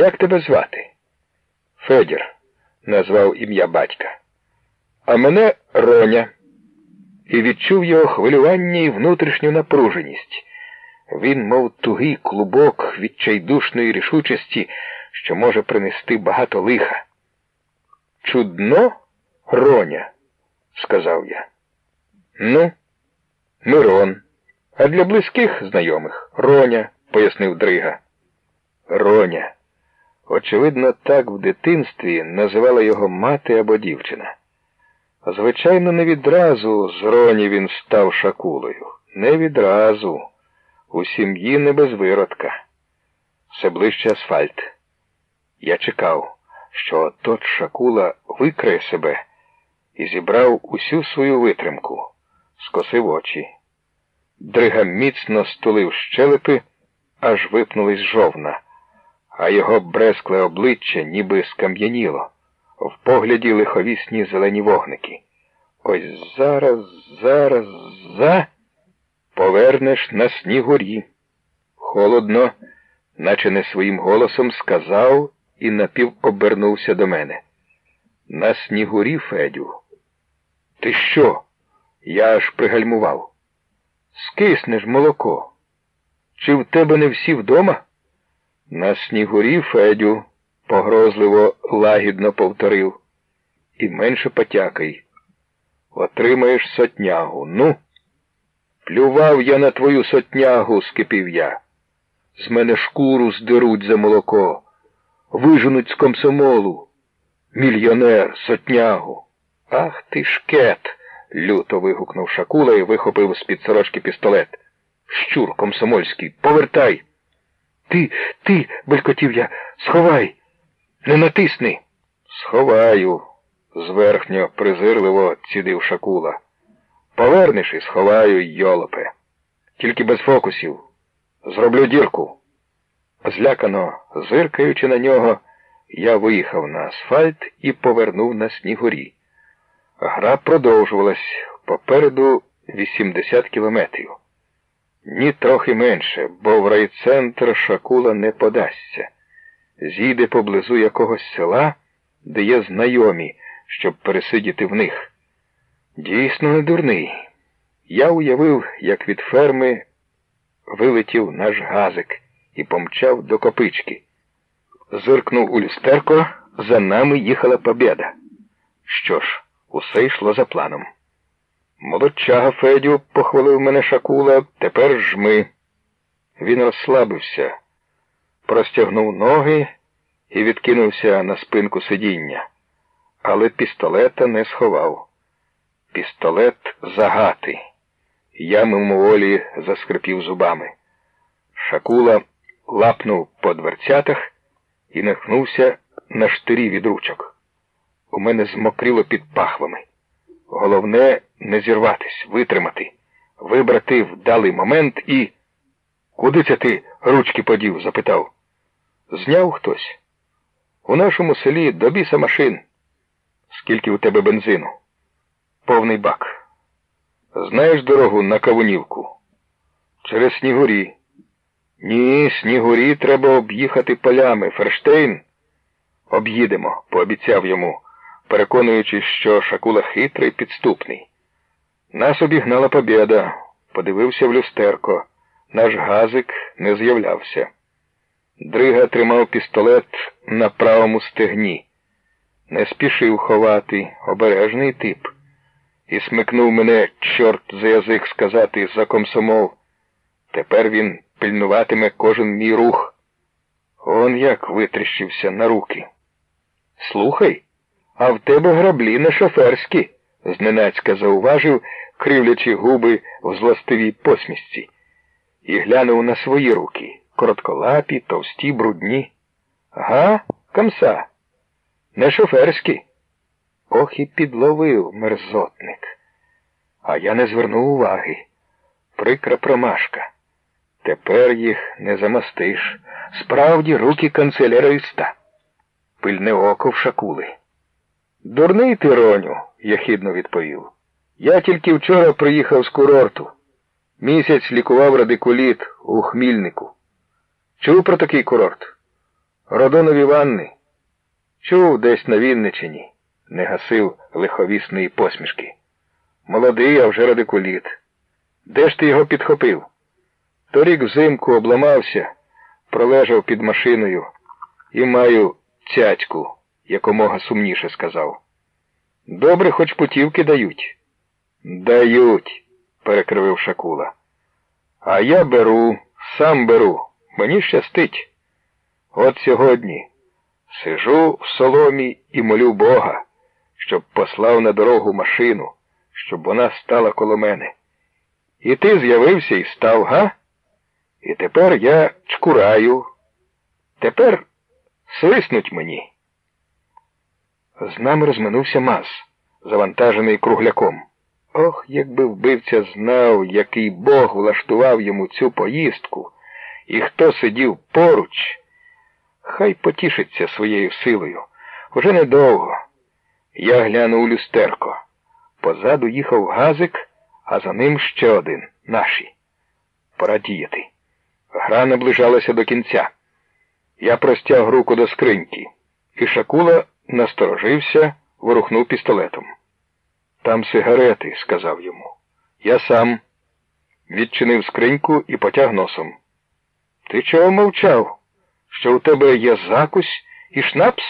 Як тебе звати? Федір, назвав ім'я батька. А мене Роня. І відчув його хвилювання і внутрішню напруженість. Він, мов тугий клубок відчайдушної рішучості, що може принести багато лиха. Чудно, Роня, сказав я. Ну, Мирон. А для близьких знайомих Роня, пояснив Дрига. Роня. Очевидно, так в дитинстві називала його мати або дівчина. Звичайно, не відразу з Роні він став шакулою. Не відразу. У сім'ї не без виродка. Все ближче асфальт. Я чекав, що тот шакула викриє себе і зібрав усю свою витримку, скосив очі. Дрига міцно стулив щелепи, аж випнулись жовна, а його брескле обличчя ніби скам'яніло, в погляді лиховісні зелені вогники. Ось зараз, зараз, за повернеш на снігурі. Холодно, наче не своїм голосом сказав і напівобернувся до мене. На снігурі, Федю. Ти що? Я аж пригальмував. Скиснеш молоко. Чи в тебе не всі вдома? На снігурі, Федю, погрозливо лагідно повторив. І менше потякай. Отримаєш сотнягу. Ну. Плював я на твою сотнягу, скипів я. З мене шкуру здеруть за молоко, виженуть з комсомолу. Мільйонер, сотнягу. Ах ти шкет. люто вигукнув Шакула і вихопив з-під сорочки пістолет. Щур комсомольський, повертай. Ти, ти, белькотів я, сховай, не натисни. Сховаю, зверхньо презирливо цідив Шакула. Повернеш і сховаю, йолопе. Тільки без фокусів. Зроблю дірку. Злякано, зиркаючи на нього, я виїхав на асфальт і повернув на снігурі. Гра продовжувалась попереду 80 кілометрів. Ні трохи менше, бо в райцентр Шакула не подасться. Зійде поблизу якогось села, де є знайомі, щоб пересидіти в них. Дійсно не дурний. Я уявив, як від ферми вилетів наш газик і помчав до копички. Зиркнув у люстерко, за нами їхала побєда. Що ж, усе йшло за планом. Молодчага Федю, похвалив мене Шакула, тепер жми. Він розслабився, простягнув ноги і відкинувся на спинку сидіння, але пістолета не сховав. Пістолет загати. Я мимоволі заскрипів зубами. Шакула лапнув по дверцятах і нахнувся на штирі від ручок. У мене змокріло під пахвами. Головне не зірватись, витримати, вибрати вдалий момент і. Куди це ти ручки подів? запитав. Зняв хтось. У нашому селі до біса машин. Скільки у тебе бензину? Повний бак. Знаєш дорогу на Кавунівку? Через Снігурі. Ні, Снігурі треба об'їхати полями. Ферштейн? Об'їдемо, пообіцяв йому переконуючи, що Шакула хитрий підступний. Нас обігнала побєда, подивився в люстерко. Наш газик не з'являвся. Дрига тримав пістолет на правому стегні. Не спішив ховати, обережний тип. І смикнув мене, чорт за язик сказати, за комсомол. Тепер він пильнуватиме кожен мій рух. Он як витріщився на руки. Слухай. А в тебе граблі не шоферські, зненацька зауважив, кривлячи губи в злостивій посмішці, і глянув на свої руки коротколапі, товсті, брудні. Га, камса, не шоферські. Ох і підловив мерзотник. А я не звернув уваги. Прикра промашка. Тепер їх не замастиш. Справді руки канцеляриста. Пильне око в шакули. Дурний ти, Роню, яхідно відповів. Я тільки вчора приїхав з курорту. Місяць лікував радикуліт у Хмільнику. Чув про такий курорт? Родонові ванни. Чув десь на Вінничині, не гасив лиховісної посмішки. Молодий, а вже радикуліт. Де ж ти його підхопив? Торік взимку обламався, пролежав під машиною і маю цяцьку, якомога сумніше сказав. Добре, хоч путівки дають. Дають, перекривив Шакула. А я беру, сам беру, мені щастить. От сьогодні сижу в соломі і молю Бога, щоб послав на дорогу машину, щоб вона стала коло мене. І ти з'явився і став, га? І тепер я чкураю. Тепер свиснуть мені. З нами розминувся маз, завантажений кругляком. Ох, якби вбивця знав, який Бог влаштував йому цю поїздку, і хто сидів поруч, хай потішиться своєю силою. Уже недовго. Я глянув у люстерко. Позаду їхав газик, а за ним ще один наші. Пора діяти. Гра наближалася до кінця. Я простяг руку до скриньки, і Шакула насторожився, ворухнув пістолетом. Там сигарети, сказав йому. Я сам. Відчинив скриньку і потяг носом. Ти чого мовчав? Що у тебе є закусь і шнапс?